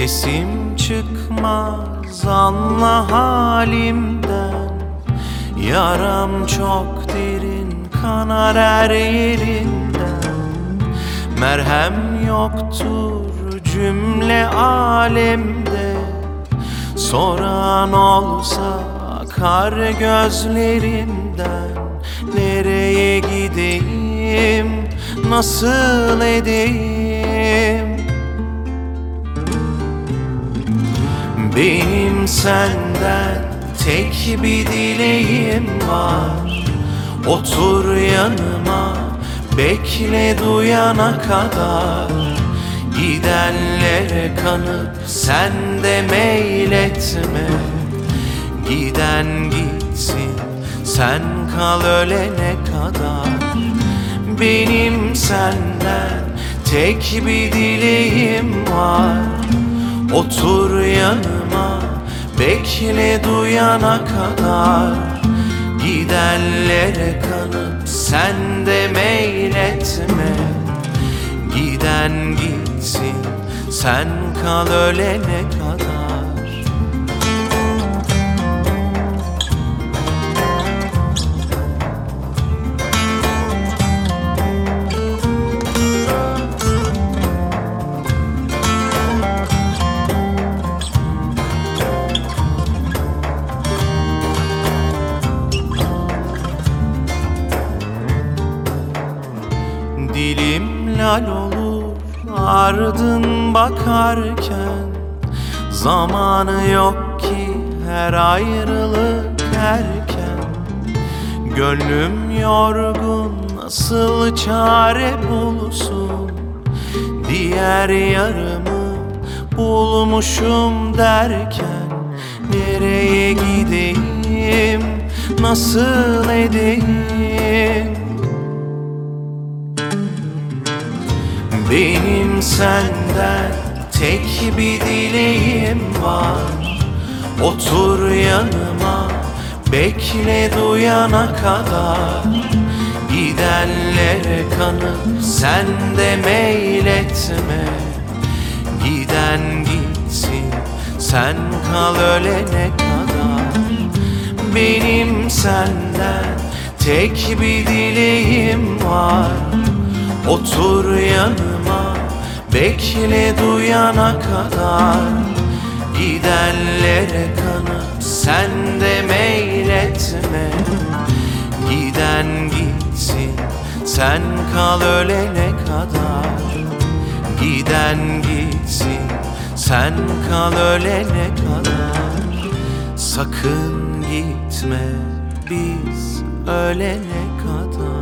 Sesim çıkmaz anla halimden. Yaram çok derin kanar her yerinden. Merhem yoktur cümle alemde. Soran olsa akar gözlerinden. Nereye gideyim, nasıl edeyim Benim senden tek bir dileğim var. Otur yanıma bekle duyana kadar. Gidenlere kanıp sen de meyletme. Giden gitsin sen kal ölene kadar. Benim senden tek bir dileğim var Otur yanıma bekle duyana kadar. Gidenlere kanıp sen de meyletme. Giden gitsin sen kal ölene kadar Dilim lal olur ardın bakarken Zamanı yok ki her ayrılık erken. Gönlüm yorgun nasıl çare bulsun? Diğer yarımı bulmuşum derken Nereye gideyim nasıl edeyim Benim senden tek bir dileğim var. Otur yanıma bekle duyana kadar. Gidenlere kanıp sen de meyletme. Giden gitsin sen kal ölene kadar. Benim senden tek bir dileğim var. Otur yanıma bekle duyana kadar Gidenlere kanıp sen de meyletme. Giden gitsin sen kal ölene kadar. Giden gitsin sen kal ölene kadar. Sakın gitme biz ölene kadar